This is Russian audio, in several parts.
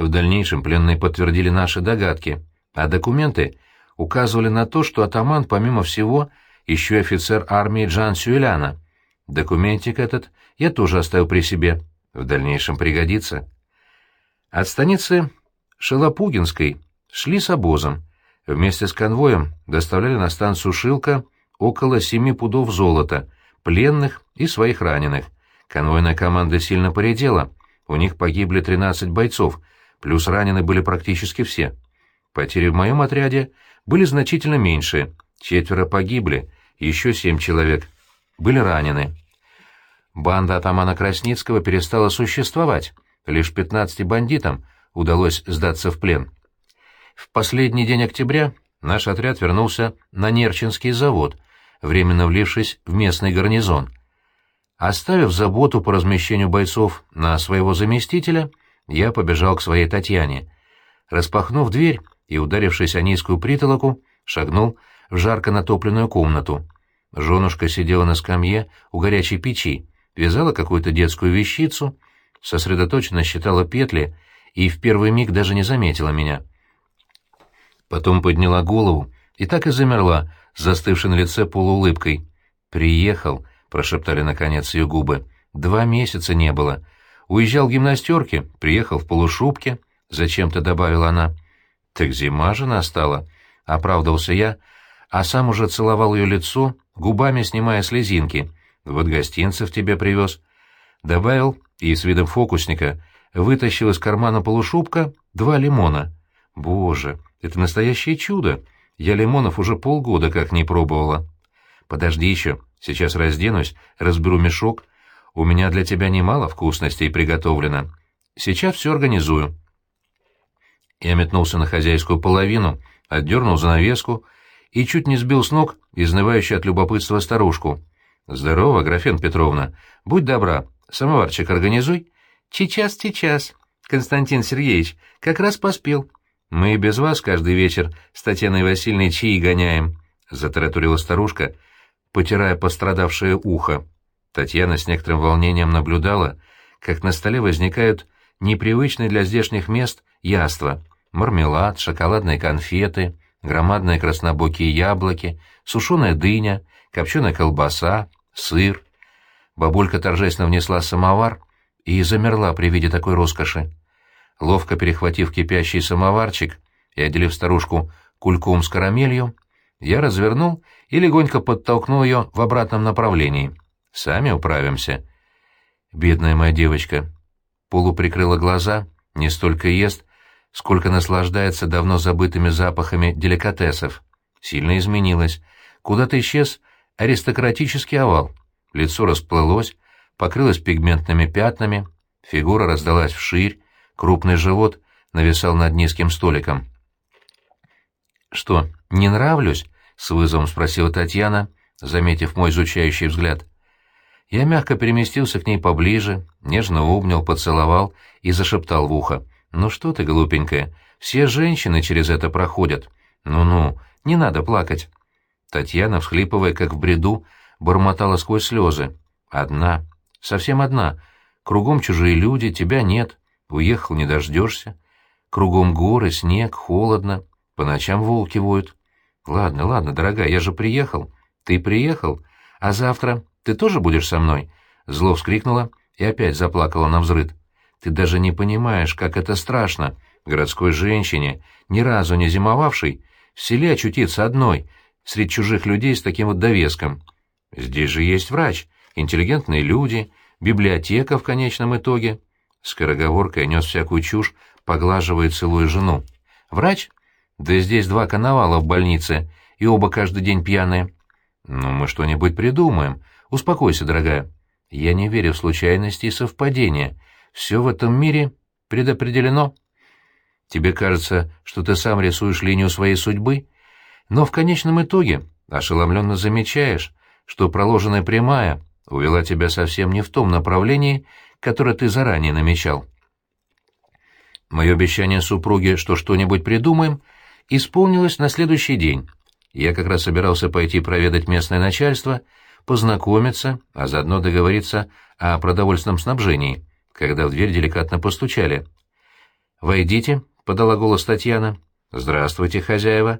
В дальнейшем пленные подтвердили наши догадки, а документы указывали на то, что атаман, помимо всего, еще и офицер армии Джан Сюэляна. Документик этот я тоже оставил при себе. В дальнейшем пригодится. От станицы Шелопугинской шли с обозом. Вместе с конвоем доставляли на станцию Шилка около семи пудов золота, пленных и своих раненых. Конвойная команда сильно поредела, у них погибли 13 бойцов, плюс ранены были практически все. Потери в моем отряде были значительно меньше, четверо погибли, еще семь человек были ранены. Банда атамана Красницкого перестала существовать, лишь 15 бандитам удалось сдаться в плен. В последний день октября наш отряд вернулся на Нерчинский завод, временно влившись в местный гарнизон. Оставив заботу по размещению бойцов на своего заместителя, я побежал к своей Татьяне. Распахнув дверь и ударившись о низкую притолоку, шагнул в жарко натопленную комнату. Женушка сидела на скамье у горячей печи, вязала какую-то детскую вещицу, сосредоточенно считала петли и в первый миг даже не заметила меня. Потом подняла голову и так и замерла, застывшей на лице полуулыбкой. «Приехал», — прошептали наконец ее губы. «Два месяца не было. Уезжал в гимнастерке, приехал в полушубке», — зачем-то добавила она. «Так зима же настала», — оправдывался я, а сам уже целовал ее лицо, губами снимая слезинки. «Вот гостинцев тебе привез». Добавил и с видом фокусника вытащил из кармана полушубка два лимона. «Боже, это настоящее чудо! Я лимонов уже полгода как не пробовала». «Подожди еще, сейчас разденусь, разберу мешок. У меня для тебя немало вкусностей приготовлено. Сейчас все организую». Я метнулся на хозяйскую половину, отдернул занавеску и чуть не сбил с ног изнывающую от любопытства старушку. «Здорово, Графен Петровна. Будь добра, самоварчик организуй». «Сейчас, сейчас, Константин Сергеевич, как раз поспел. Мы и без вас каждый вечер с Татьяной Васильевной чаи гоняем», — затараторила старушка, — потирая пострадавшее ухо. Татьяна с некоторым волнением наблюдала, как на столе возникают непривычные для здешних мест яства — мармелад, шоколадные конфеты, громадные краснобокие яблоки, сушеная дыня, копченая колбаса, сыр. Бабулька торжественно внесла самовар и замерла при виде такой роскоши. Ловко перехватив кипящий самоварчик и отделив старушку кульком с карамелью, я развернул и легонько подтолкнул ее в обратном направлении. «Сами управимся». Бедная моя девочка. Полуприкрыла глаза, не столько ест, сколько наслаждается давно забытыми запахами деликатесов. Сильно изменилась. Куда-то исчез аристократический овал. Лицо расплылось, покрылось пигментными пятнами, фигура раздалась вширь, крупный живот нависал над низким столиком. «Что, не нравлюсь?» — с вызовом спросила Татьяна, заметив мой изучающий взгляд. Я мягко переместился к ней поближе, нежно обнял, поцеловал и зашептал в ухо. «Ну что ты, глупенькая, все женщины через это проходят. Ну-ну, не надо плакать». Татьяна, всхлипывая, как в бреду, бормотала сквозь слезы. «Одна, совсем одна. Кругом чужие люди, тебя нет. Уехал, не дождешься. Кругом горы, снег, холодно. По ночам волки воют. Ладно, ладно, дорогая, я же приехал. Ты приехал? А завтра ты тоже будешь со мной? Зло вскрикнула и опять заплакала на взрыд. Ты даже не понимаешь, как это страшно. Городской женщине, ни разу не зимовавшей, в селе очутиться одной, среди чужих людей с таким вот довеском. Здесь же есть врач, интеллигентные люди, библиотека в конечном итоге. Скороговоркой нес всякую чушь, поглаживая и целуя жену. Врач? Да здесь два коновала в больнице, и оба каждый день пьяные. Ну, мы что-нибудь придумаем. Успокойся, дорогая. Я не верю в случайности и совпадения. Все в этом мире предопределено. Тебе кажется, что ты сам рисуешь линию своей судьбы, но в конечном итоге ошеломленно замечаешь, что проложенная прямая увела тебя совсем не в том направлении, которое ты заранее намечал. Мое обещание супруге, что что-нибудь придумаем — исполнилось на следующий день. Я как раз собирался пойти проведать местное начальство, познакомиться, а заодно договориться о продовольственном снабжении, когда в дверь деликатно постучали. «Войдите», — подала голос Татьяна. «Здравствуйте, хозяева».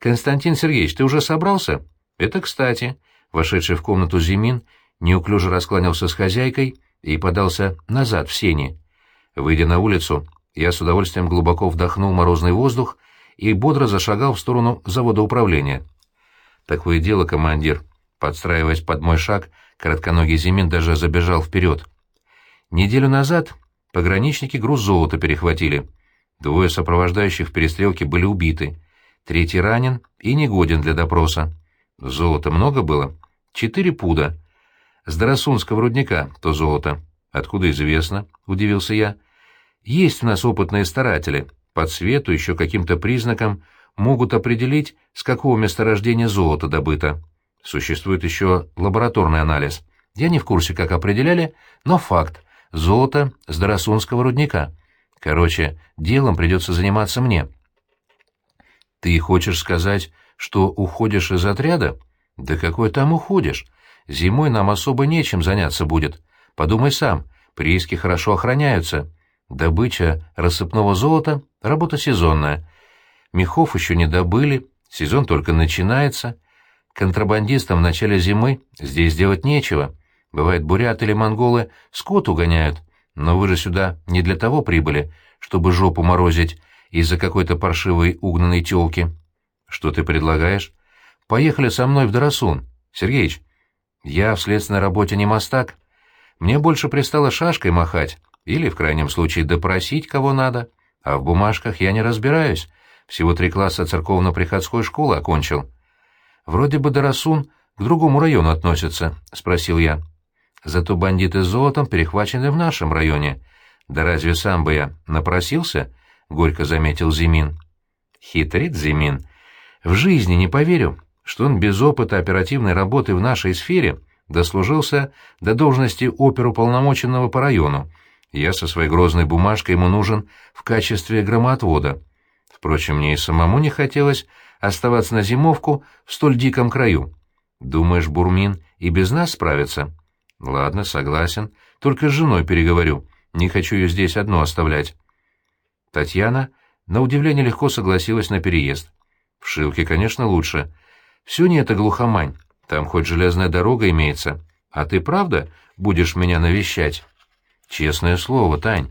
«Константин Сергеевич, ты уже собрался?» «Это кстати». Вошедший в комнату Зимин неуклюже раскланялся с хозяйкой и подался назад в сени. Выйдя на улицу, я с удовольствием глубоко вдохнул морозный воздух и бодро зашагал в сторону завода управления. «Такое дело, командир», подстраиваясь под мой шаг, коротконогий Зимин даже забежал вперед. Неделю назад пограничники груз золота перехватили. Двое сопровождающих в перестрелке были убиты. Третий ранен и негоден для допроса. Золота много было? Четыре пуда. С Дарасунского рудника то золото. Откуда известно? — удивился я. Есть у нас опытные старатели. По цвету, еще каким-то признакам могут определить, с какого месторождения золото добыто. Существует еще лабораторный анализ. Я не в курсе, как определяли, но факт. Золото с Дарасунского рудника. Короче, делом придется заниматься мне. Ты хочешь сказать, что уходишь из отряда? Да какой там уходишь? Зимой нам особо нечем заняться будет. Подумай сам, прииски хорошо охраняются. Добыча рассыпного золота — работа сезонная. Мехов еще не добыли, сезон только начинается. Контрабандистам в начале зимы здесь делать нечего. Бывает, бурят или монголы скот угоняют. Но вы же сюда не для того прибыли, чтобы жопу морозить из-за какой-то паршивой угнанной тёлки. Что ты предлагаешь? Поехали со мной в Дарасун. Сергеич, я в следственной работе не мастак. Мне больше пристало шашкой махать или, в крайнем случае, допросить кого надо. А в бумажках я не разбираюсь. Всего три класса церковно-приходской школы окончил. Вроде бы Дарасун к другому району относится, — спросил я. Зато бандиты с золотом перехвачены в нашем районе. Да разве сам бы я напросился? — горько заметил Зимин. Хитрит Зимин. В жизни не поверю, что он без опыта оперативной работы в нашей сфере дослужился до должности оперуполномоченного по району. Я со своей грозной бумажкой ему нужен в качестве громоотвода. Впрочем, мне и самому не хотелось оставаться на зимовку в столь диком краю. Думаешь, Бурмин и без нас справится? Ладно, согласен. Только с женой переговорю. Не хочу ее здесь одну оставлять. Татьяна, на удивление, легко согласилась на переезд. В Шилке, конечно, лучше. Все не это глухомань. Там хоть железная дорога имеется. А ты правда будешь меня навещать? Честное слово, Тань.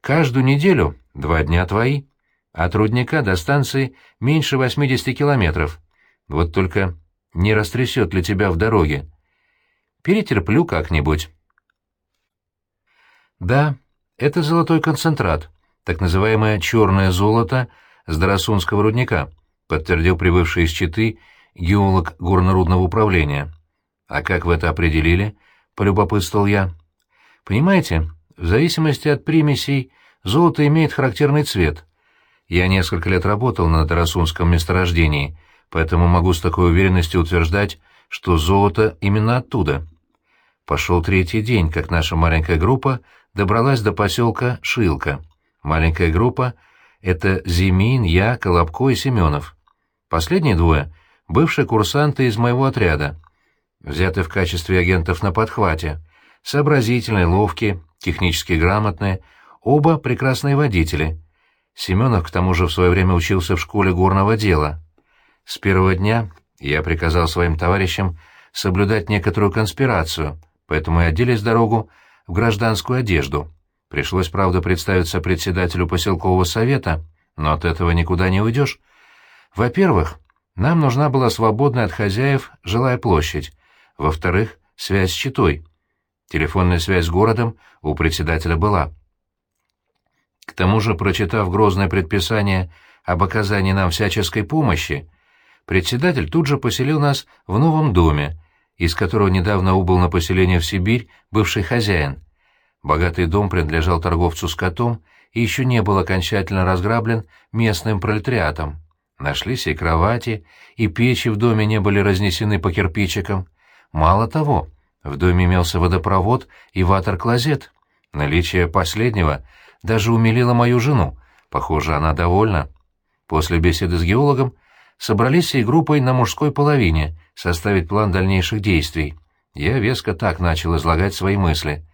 Каждую неделю два дня твои. От рудника до станции меньше 80 километров. Вот только не растрясет ли тебя в дороге? Перетерплю как-нибудь. Да, это золотой концентрат, так называемое черное золото с Дарасунского рудника, подтвердил прибывший из Читы геолог горнорудного управления. «А как вы это определили?» — полюбопытствовал я. «Понимаете, в зависимости от примесей золото имеет характерный цвет. Я несколько лет работал на Тарасунском месторождении, поэтому могу с такой уверенностью утверждать, что золото именно оттуда. Пошел третий день, как наша маленькая группа добралась до поселка Шилка. Маленькая группа — это Зимин, я, Колобко и Семенов. Последние двое бывшие курсанты из моего отряда, взяты в качестве агентов на подхвате, сообразительные, ловкие, технически грамотные, оба прекрасные водители. Семенов, к тому же, в свое время учился в школе горного дела. С первого дня я приказал своим товарищам соблюдать некоторую конспирацию, поэтому и оделись дорогу в гражданскую одежду. Пришлось, правда, представиться председателю поселкового совета, но от этого никуда не уйдешь. Во-первых, нам нужна была свободная от хозяев жилая площадь. Во-вторых, связь с Читой. Телефонная связь с городом у председателя была. К тому же, прочитав грозное предписание об оказании нам всяческой помощи, председатель тут же поселил нас в новом доме, из которого недавно убыл на поселение в Сибирь бывший хозяин. Богатый дом принадлежал торговцу скотом и еще не был окончательно разграблен местным пролетариатом. Нашлись и кровати, и печи в доме не были разнесены по кирпичикам. Мало того, в доме имелся водопровод и ватер-клозет. Наличие последнего даже умилило мою жену. Похоже, она довольна. После беседы с геологом собрались всей группой на мужской половине составить план дальнейших действий. Я веско так начал излагать свои мысли.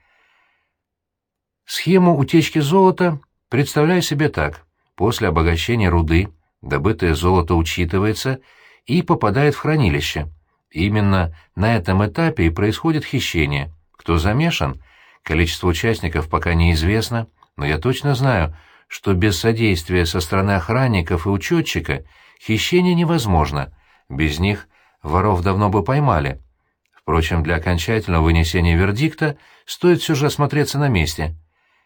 Схему утечки золота представляю себе так. После обогащения руды добытое золото учитывается и попадает в хранилище. Именно на этом этапе и происходит хищение. Кто замешан? Количество участников пока неизвестно, но я точно знаю, что без содействия со стороны охранников и учетчика хищение невозможно. Без них воров давно бы поймали. Впрочем, для окончательного вынесения вердикта стоит все же осмотреться на месте.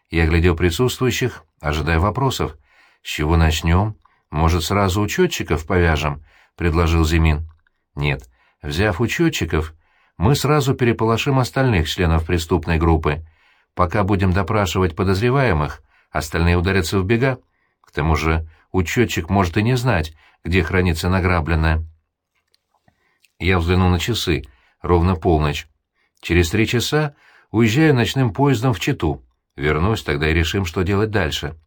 Я глядел присутствующих, ожидая вопросов. «С чего начнем? Может, сразу учетчиков повяжем?» — предложил Зимин. «Нет. Взяв учетчиков, мы сразу переполошим остальных членов преступной группы. Пока будем допрашивать подозреваемых, остальные ударятся в бега. К тому же учетчик может и не знать, где хранится награбленное». Я взглянул на часы. Ровно полночь. Через три часа уезжаю ночным поездом в Читу. Вернусь, тогда и решим, что делать дальше.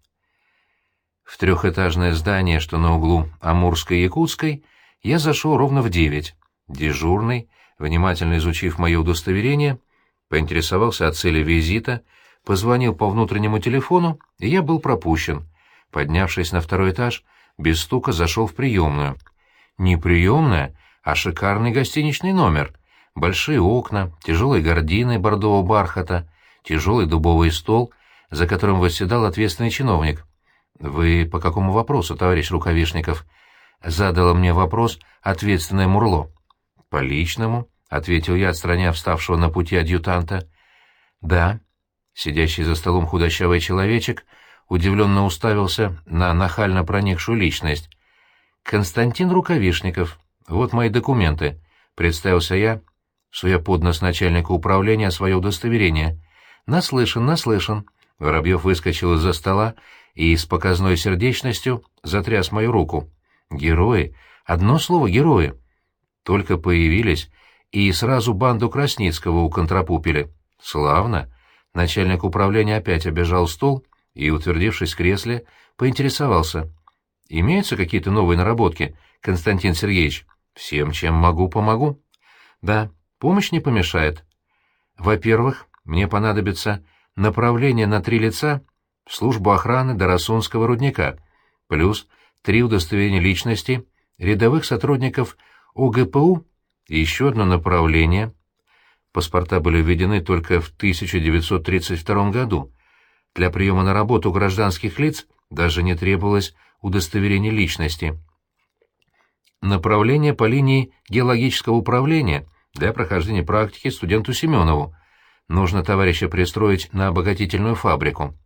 В трехэтажное здание, что на углу Амурской и Якутской, я зашел ровно в девять. Дежурный, внимательно изучив мое удостоверение, поинтересовался о цели визита, позвонил по внутреннему телефону, и я был пропущен. Поднявшись на второй этаж, без стука зашел в приемную. Не приемная, а шикарный гостиничный номер. Большие окна, тяжелые гардины бордового бархата, тяжелый дубовый стол, за которым восседал ответственный чиновник. «Вы по какому вопросу, товарищ Рукавишников?» Задало мне вопрос ответственное Мурло. «По личному», — ответил я, отстраняя вставшего на пути адъютанта. «Да». Сидящий за столом худощавый человечек удивленно уставился на нахально проникшую личность. «Константин Рукавишников. Вот мои документы», — представился я, суя под нос начальника управления свое удостоверение. «Наслышан, наслышан». Воробьев выскочил из-за стола и с показной сердечностью затряс мою руку. «Герои! Одно слово — герои!» Только появились, и сразу банду Красницкого уконтрапупили. Славно. Начальник управления опять обежал стол и, утвердившись в кресле, поинтересовался. «Имеются какие-то новые наработки, Константин Сергеевич? Всем, чем могу, помогу». «Да, помощь не помешает. Во-первых, мне понадобится направление на три лица в службу охраны Доросунского рудника, плюс три удостоверения личности рядовых сотрудников ОГПУ и еще одно направление. Паспорта были введены только в 1932 году. Для приема на работу гражданских лиц даже не требовалось удостоверение личности. Направление по линии геологического управления для прохождения практики студенту Семенову. Нужно товарища пристроить на обогатительную фабрику.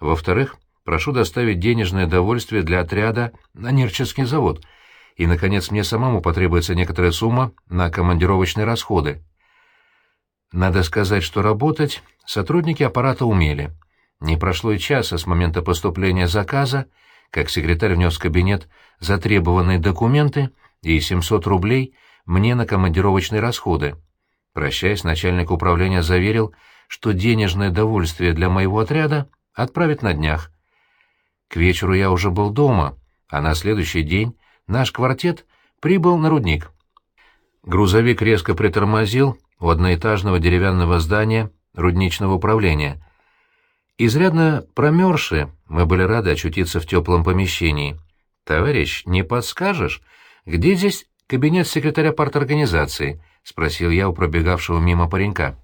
Во-вторых, прошу доставить денежное довольствие для отряда на Нерчинский завод — и, наконец, мне самому потребуется некоторая сумма на командировочные расходы. Надо сказать, что работать сотрудники аппарата умели. Не прошло и часа с момента поступления заказа, как секретарь внес в кабинет затребованные документы и 700 рублей мне на командировочные расходы. Прощаясь, начальник управления заверил, что денежное довольствие для моего отряда отправит на днях. К вечеру я уже был дома, а на следующий день наш квартет прибыл на рудник. Грузовик резко притормозил у одноэтажного деревянного здания рудничного управления. Изрядно промерзшие, мы были рады очутиться в теплом помещении. «Товарищ, не подскажешь, где здесь кабинет секретаря парторганизации?» — спросил я у пробегавшего мимо паренька.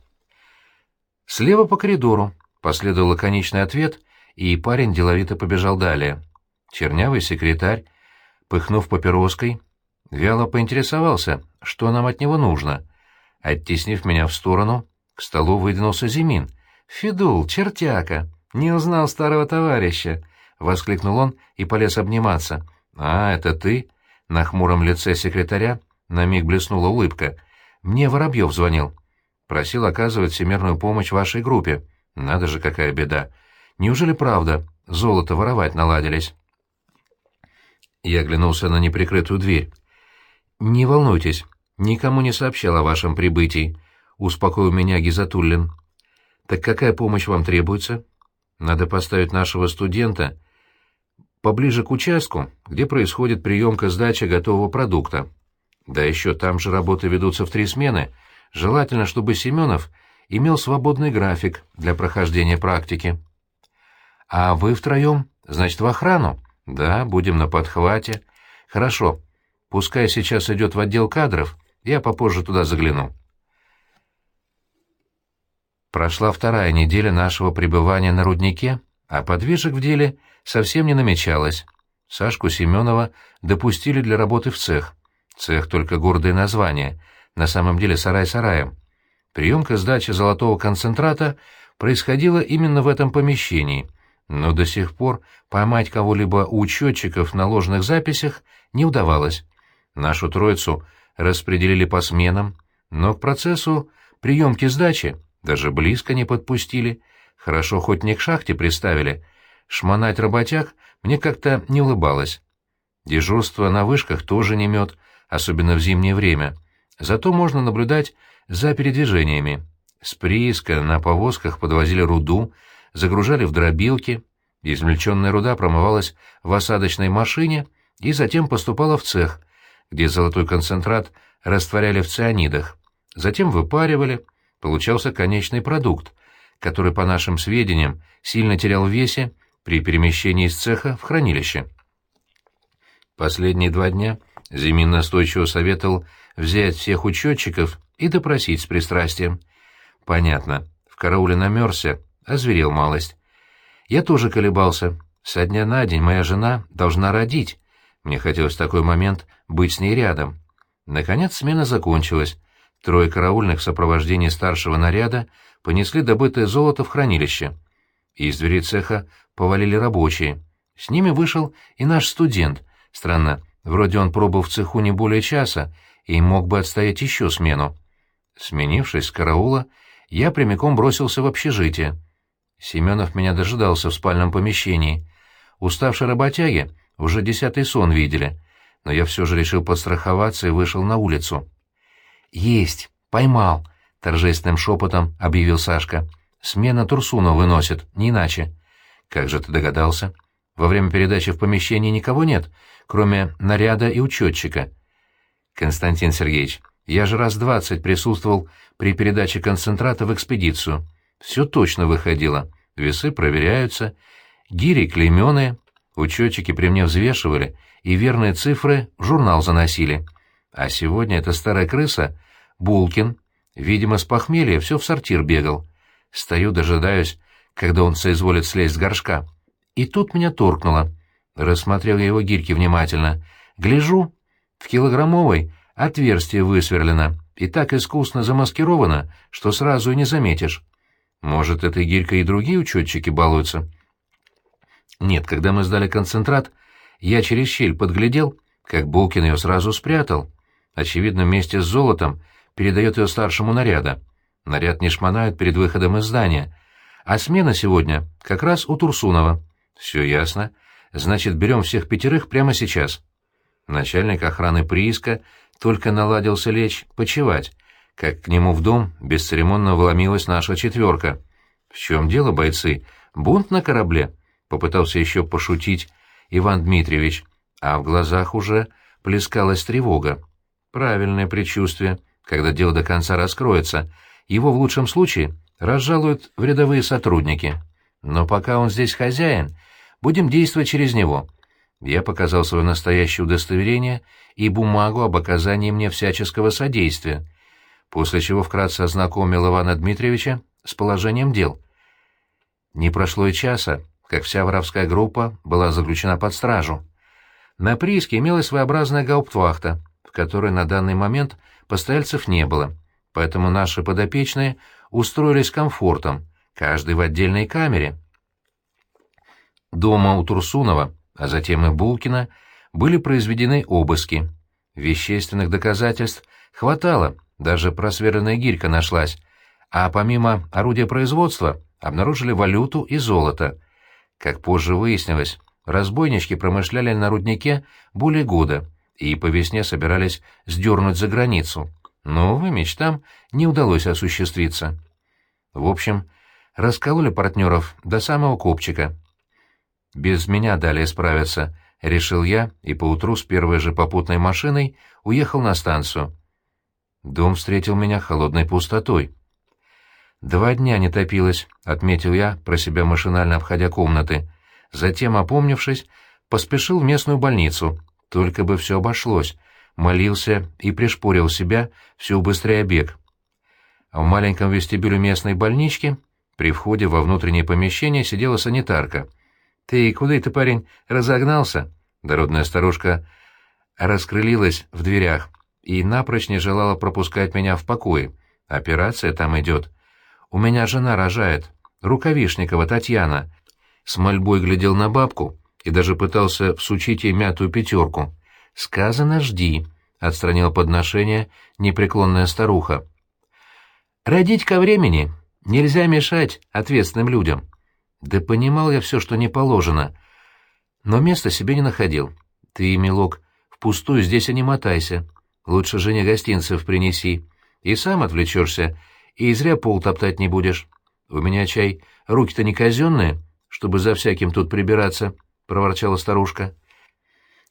«Слева по коридору», — последовал лаконичный ответ, и парень деловито побежал далее. Чернявый секретарь пыхнув папироской, вяло поинтересовался, что нам от него нужно. Оттеснив меня в сторону, к столу выдвинулся Зимин. «Федул, чертяка! Не узнал старого товарища!» — воскликнул он и полез обниматься. «А, это ты?» — на хмуром лице секретаря на миг блеснула улыбка. «Мне Воробьев звонил. Просил оказывать всемирную помощь вашей группе. Надо же, какая беда! Неужели правда? Золото воровать наладились?» Я оглянулся на неприкрытую дверь. «Не волнуйтесь, никому не сообщал о вашем прибытии», — успокоил меня Гизатуллин. «Так какая помощь вам требуется?» «Надо поставить нашего студента поближе к участку, где происходит приемка-сдача готового продукта. Да еще там же работы ведутся в три смены. Желательно, чтобы Семенов имел свободный график для прохождения практики». А вы втроем, значит, в охрану? Да, будем на подхвате. Хорошо. Пускай сейчас идет в отдел кадров, я попозже туда загляну. Прошла вторая неделя нашего пребывания на руднике, а подвижек в деле совсем не намечалось. Сашку Семенова допустили для работы в цех. Цех только гордое название, на самом деле сарай сараем. Приемка сдачи золотого концентрата происходила именно в этом помещении, но до сих пор поймать кого-либо у учетчиков на ложных записях не удавалось. Нашу троицу распределили по сменам, но к процессу приемки сдачи даже близко не подпустили. Хорошо, хоть не к шахте приставили. Шмонать работяг мне как-то не улыбалось. Дежурство на вышках тоже не мед, особенно в зимнее время. Зато можно наблюдать за передвижениями. С прииска на повозках подвозили руду, загружали в дробилки. Измельченная руда промывалась в осадочной машине и затем поступала в цех, где золотой концентрат растворяли в цианидах. Затем выпаривали, получался конечный продукт, который, по нашим сведениям, сильно терял в весе при перемещении из цеха в хранилище. Последние два дня Зимин настойчиво советовал взять всех учетчиков и допросить с пристрастием. Понятно, в карауле намерзся, озверел малость. Я тоже колебался. Со дня на день моя жена должна родить. Мне хотелось в такой момент быть с ней рядом. Наконец смена закончилась. Трое караульных в сопровождении старшего наряда понесли добытое золото в хранилище. Из двери цеха повалили рабочие. С ними вышел и наш студент. Странно, вроде он пробыл в цеху не более часа и мог бы отстоять еще смену. Сменившись с караула, я прямиком бросился в общежитие. Семенов меня дожидался в спальном помещении. Уставшие работяги уже десятый сон видели, но я все же решил подстраховаться и вышел на улицу. «Есть! Поймал!» — торжественным шепотом объявил Сашка. «Смена Турсунова выносит, не иначе». «Как же ты догадался?» «Во время передачи в помещении никого нет, кроме наряда и учетчика». «Константин Сергеевич, я же раз двадцать присутствовал при передаче концентрата в экспедицию. Все точно выходило. Весы проверяются, гири клейменые, учетчики при мне взвешивали и верные цифры в журнал заносили». А сегодня эта старая крыса, Булкин, видимо, с похмелья все в сортир бегал. Стою, дожидаюсь, когда он соизволит слезть с горшка. И тут меня торкнуло. Рассмотрел я его гирьки внимательно. Гляжу, в килограммовой отверстие высверлено и так искусно замаскировано, что сразу и не заметишь. Может, этой гирькой и другие учетчики балуются? Нет, когда мы сдали концентрат, я через щель подглядел, как Булкин ее сразу спрятал. Очевидно, вместе с золотом передает ее старшему наряда. Наряд не шмонают перед выходом из здания. А смена сегодня как раз у Турсунова. Все ясно. Значит, берем всех пятерых прямо сейчас. Начальник охраны прииска только наладился лечь, почевать, как к нему в дом бесцеремонно вломилась наша четверка. «В чем дело, бойцы? Бунт на корабле?» — попытался еще пошутить Иван Дмитриевич, а в глазах уже плескалась тревога. Правильное предчувствие, когда дело до конца раскроется. Его в лучшем случае разжалуют в рядовые сотрудники. Но пока он здесь хозяин, будем действовать через него. Я показал свое настоящее удостоверение и бумагу об оказании мне всяческого содействия, после чего вкратце ознакомил Ивана Дмитриевича с положением дел. Не прошло и часа, как вся воровская группа была заключена под стражу. На прииске имелась своеобразная гауптвахта — в которой на данный момент постояльцев не было, поэтому наши подопечные устроились комфортом, каждый в отдельной камере. Дома у Турсунова, а затем и Булкина, были произведены обыски. Вещественных доказательств хватало, даже просверленная гирька нашлась, а помимо орудия производства обнаружили валюту и золото. Как позже выяснилось, разбойнички промышляли на руднике более года, и по весне собирались сдернуть за границу, но, увы, мечтам не удалось осуществиться. В общем, раскололи партнеров до самого копчика. «Без меня далее справиться», — решил я, и поутру с первой же попутной машиной уехал на станцию. Дом встретил меня холодной пустотой. «Два дня не топилась», — отметил я, про себя машинально обходя комнаты. Затем, опомнившись, поспешил в местную больницу. Только бы все обошлось. Молился и пришпорил себя, все убыстряя бег. А в маленьком вестибюле местной больнички при входе во внутреннее помещение сидела санитарка. «Ты куда это, парень, разогнался?» Дородная старушка раскрылилась в дверях и напрочь не желала пропускать меня в покое. Операция там идет. У меня жена рожает. Рукавишникова Татьяна. С мольбой глядел на бабку и даже пытался всучить ей мятую пятерку. «Сказано, жди», — отстранила подношение непреклонная старуха. «Родить ко времени нельзя мешать ответственным людям». Да понимал я все, что не положено, но места себе не находил. Ты, милок, впустую здесь и не мотайся. Лучше жене гостинцев принеси. И сам отвлечешься, и зря пол топтать не будешь. У меня чай руки-то не казенные, чтобы за всяким тут прибираться, — проворчала старушка.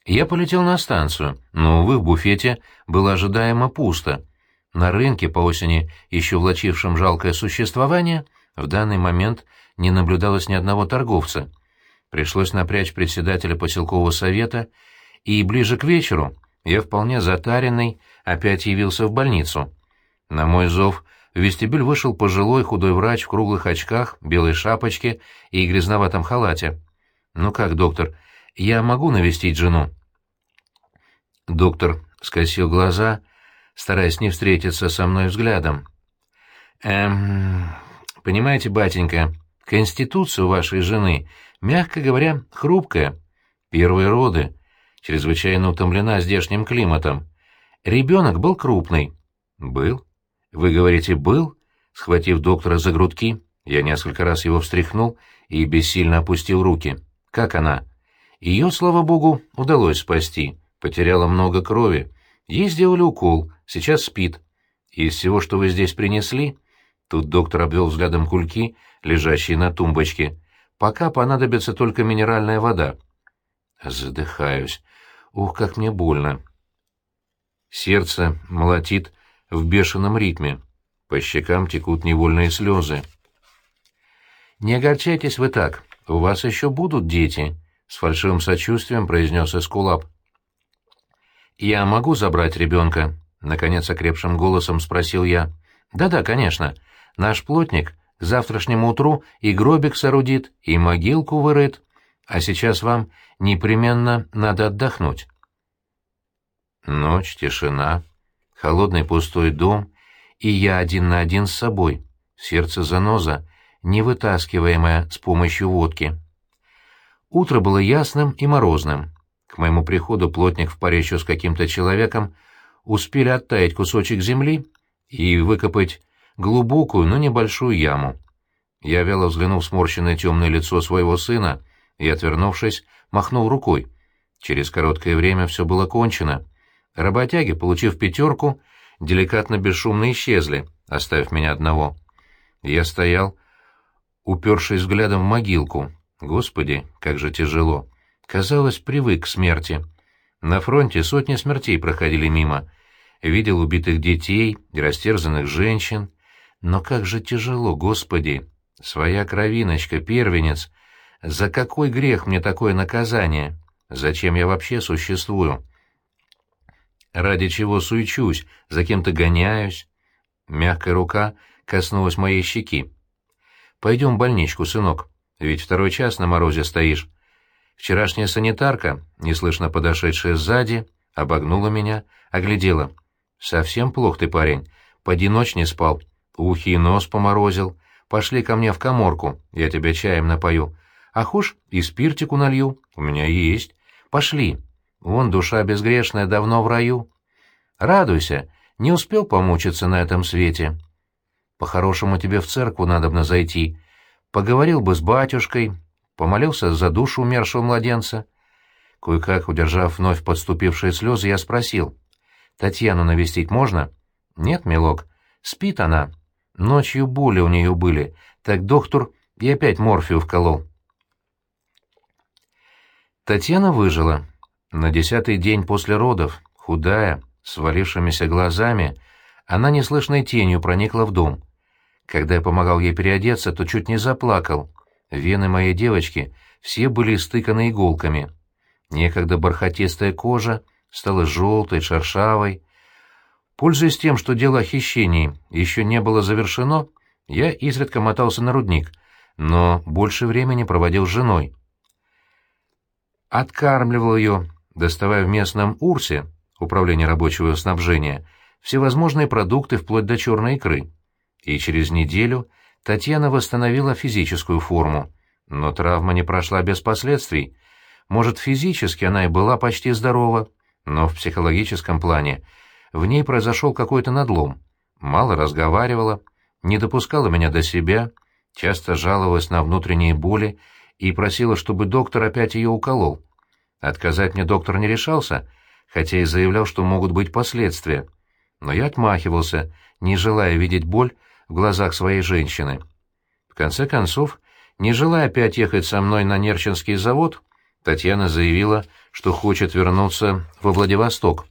Я полетел на станцию, но, увы, в буфете было ожидаемо пусто. На рынке по осени, еще влачившем жалкое существование, в данный момент не наблюдалось ни одного торговца. Пришлось напрячь председателя поселкового совета, и ближе к вечеру я вполне затаренный опять явился в больницу. На мой зов в вестибюль вышел пожилой худой врач в круглых очках, белой шапочке и грязноватом халате. «Ну как, доктор, я могу навестить жену?» Доктор скосил глаза, стараясь не встретиться со мной взглядом. «Эм... Понимаете, батенька, конституция у вашей жены, мягко говоря, хрупкая. Первые роды. Чрезвычайно утомлена здешним климатом. Ребенок был крупный». «Был? Вы говорите, был?» Схватив доктора за грудки, я несколько раз его встряхнул и бессильно опустил руки. «Как она?» Ее, слава богу, удалось спасти. Потеряла много крови. Ей сделали укол, сейчас спит. Из всего, что вы здесь принесли, тут доктор обвел взглядом кульки, лежащие на тумбочке, пока понадобится только минеральная вода. Задыхаюсь. Ух, как мне больно. Сердце молотит в бешеном ритме. По щекам текут невольные слезы. «Не огорчайтесь вы так, у вас еще будут дети», — с фальшивым сочувствием произнес Эскулап. «Я могу забрать ребенка?» — наконец окрепшим голосом спросил я. «Да-да, конечно. Наш плотник к завтрашнему утру и гробик соорудит, и могилку вырыт. А сейчас вам непременно надо отдохнуть». Ночь, тишина, холодный пустой дом, и я один на один с собой. Сердце заноза, невытаскиваемое с помощью водки. Утро было ясным и морозным. К моему приходу плотник в паре еще с каким-то человеком успели оттаять кусочек земли и выкопать глубокую, но небольшую яму. Я вяло взглянул в сморщенное темное лицо своего сына и, отвернувшись, махнул рукой. Через короткое время все было кончено. Работяги, получив пятерку, деликатно бесшумно исчезли, оставив меня одного. Я стоял, упершись взглядом в могилку. Господи, как же тяжело! казалось, привык к смерти. На фронте сотни смертей проходили мимо. Видел убитых детей растерзанных женщин. Но как же тяжело, Господи! Своя кровиночка, первенец. За какой грех мне такое наказание? Зачем я вообще существую? Ради чего суечусь, за кем-то гоняюсь? Мягкая рука коснулась моей щеки. «Пойдем в больничку, сынок, ведь второй час на морозе стоишь». Вчерашняя санитарка, неслышно подошедшая сзади, обогнула меня, оглядела. «Совсем плох ты, парень. Поди ночь не спал. Ухи и нос поморозил. Пошли ко мне в коморку, я тебя чаем напою. А хошь и спиртику налью, у меня есть. Пошли. Вон душа безгрешная давно в раю. Радуйся, не успел помучиться на этом свете. По-хорошему тебе в церкву надобно зайти. Поговорил бы с батюшкой, помолился за душу умершего младенца. Кое-как, удержав вновь подступившие слезы, я спросил. «Татьяну навестить можно?» «Нет, милок, спит она. Ночью боли у нее были, так доктор и опять морфию вколол». Татьяна выжила. На десятый день после родов, худая, с валившимися глазами, она неслышной тенью проникла в дом. Когда я помогал ей переодеться, то чуть не заплакал. Вены моей девочки все были истыканы иголками. Некогда бархатистая кожа стала желтой, шершавой. Пользуясь тем, что дело о хищении еще не было завершено, я изредка мотался на рудник, но больше времени проводил с женой. Откармливал ее, доставая в местном Урсе, управление рабочего снабжения, всевозможные продукты вплоть до черной икры. И через неделю Татьяна восстановила физическую форму, но травма не прошла без последствий. Может, физически она и была почти здорова, но в психологическом плане в ней произошел какой-то надлом. Мало разговаривала, не допускала меня до себя, часто жаловалась на внутренние боли и просила, чтобы доктор опять ее уколол. Отказать мне доктор не решался, хотя и заявлял, что могут быть последствия. Но я отмахивался, не желая видеть боль в глазах своей женщины. В конце концов, не желая опять ехать со мной на Нерчинский завод, Татьяна заявила, что хочет вернуться во Владивосток.